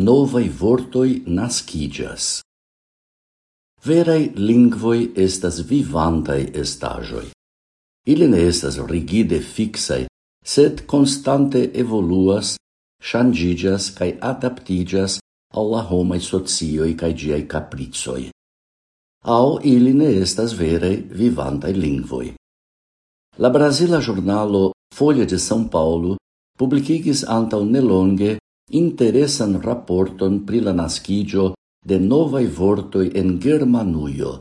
novai vortoi nascidias. Verai lingvoi estas vivantai estajoi. Ili ne estas rigide fixai, sed constante evoluas, shangigas cae adaptigas au la homai socioi cae giai capricoi. Au ili ne estas vere vivantai lingvoi. La Brasila Jornalo Folha de São Paulo publicigis antau nelonge interesan raporton pri la nascigio de novai vortoi en Germanujo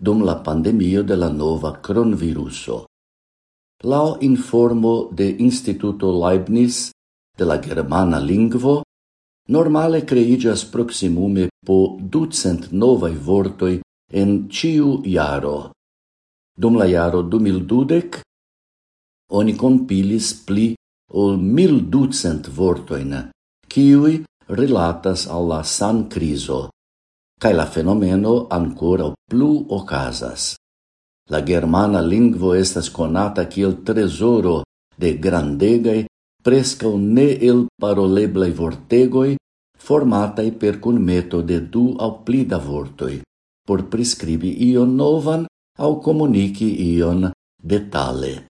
dum la pandemio de la nova cronviruso. Lao informo de Instituto Leibniz de la germana lingvo, normale creigas proximume po ducent novai vortoi en ciu iaro. Dum la iaro 2012, oni compilis pli ol mil ducent vortoin kiuj relatas al la san criso, cae la fenomeno ancora plu ocasas. La germana lingvo estas conata kiel tresoro de grandegai prescau ne el paroleblai vortegoi formatai per cun de du au pli da vortoi, por prescribi ion novan au comunici ion detale.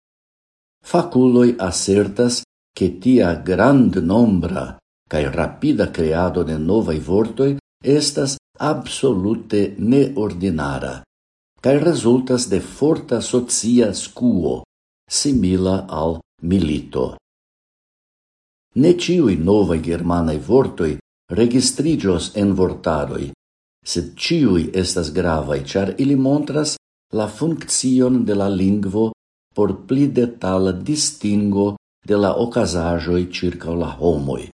Faculoi assertas che tia grand nombra cae rapida creado de novai vortoi estas absolute neordinara, cae resultas de forta socia scuo, simila al milito. Ne ciui novai germanai vortoi registrigios en vortaroi, sed ciui estas gravai, char ili montras la funccion de la lingvo por pli detala distingo de la ocasajoi circa la homoi.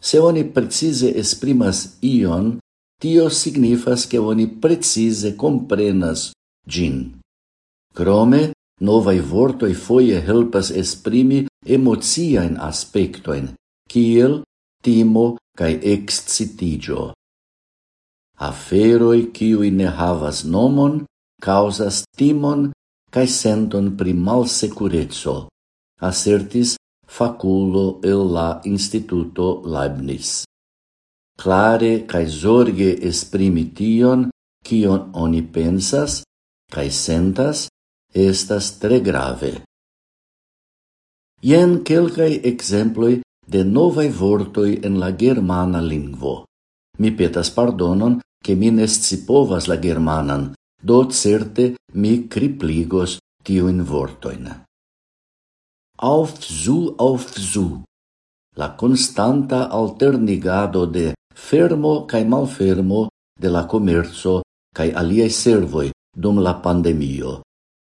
Se oni precise esprimas ion, tio signifas che oni precise comprenas gin. Crome, novai vortoi foie helpas esprimi emociaen aspectoen, kiel timo cae excitigio. Aferoi kiui ne havas nomon, causas timon cae senton pri malsecurezzo, assertis faculo el la Instituto Leibniz. Clare cae zorge esprimi tion, kion oni pensas, cae sentas, estas tre grave. Ien quelcae exemploi de novae vortoi en la germana lingvo. Mi petas pardonon, che mi nescipovas la germanan, do certe mi cripligos tiuin vortoin auf zu auf zu. La constanta alternigado de fermo kai malfermo de la comerzo kai aliei servoi dum la pandemio.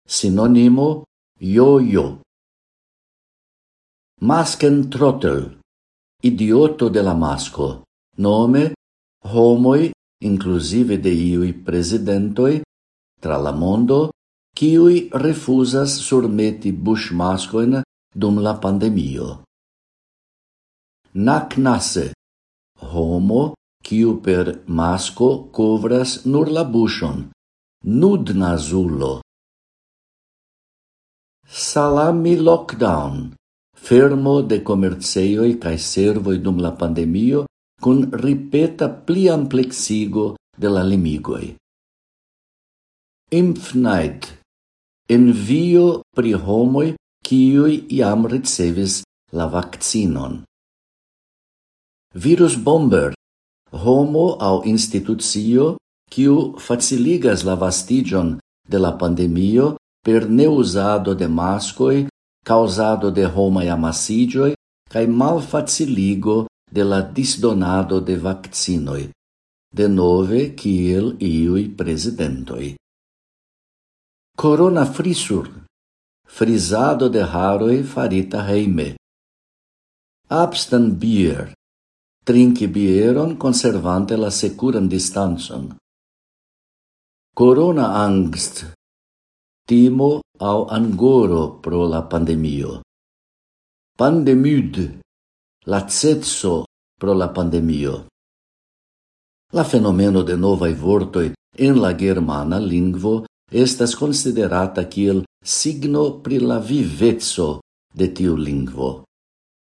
Sinonimo yo-yo. Masken trotel, idioto de la masco, nome homoi inclusive de iui presidentoi tra la mondo, kiui refusas surmeti bush mascoen dum la pandemio. Nac nasse, homo, quiu per masco covras nur la bushon, nud nasulo. Salami lockdown, fermo de comerceioi cae servoi dum la pandemio, cun ripeta pli amplexigo de la limigoi. Impfnight, envio pri homoi kiuj iam ricevis la vaccinon. Virus bomber, homo au institucio, kiu faciligas la vastigion de la pandemio per neusado de mascoi, causado de homaj amasiĝoj mal malfaciligo de la disdonado de vaccinoi, de nove kiel iui presidentoi. Corona frisur frisado de haroi farita heime. Abstan bier, trinci bieron conservante la securan distanzon. Corona angst, timo au angoro pro la pandemio. Pandemud. lacetso pro la pandemio. La fenomeno de novae vortoi en la germana lingvo estas considerata kiel signo pri la vivezzo de tiu lingvo.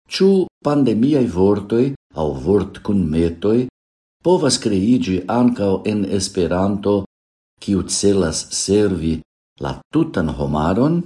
Ciu pandemiai vortoi, au vort cun metoi, povas creigi ancao en Esperanto, kiu celas servi la tutan homaron?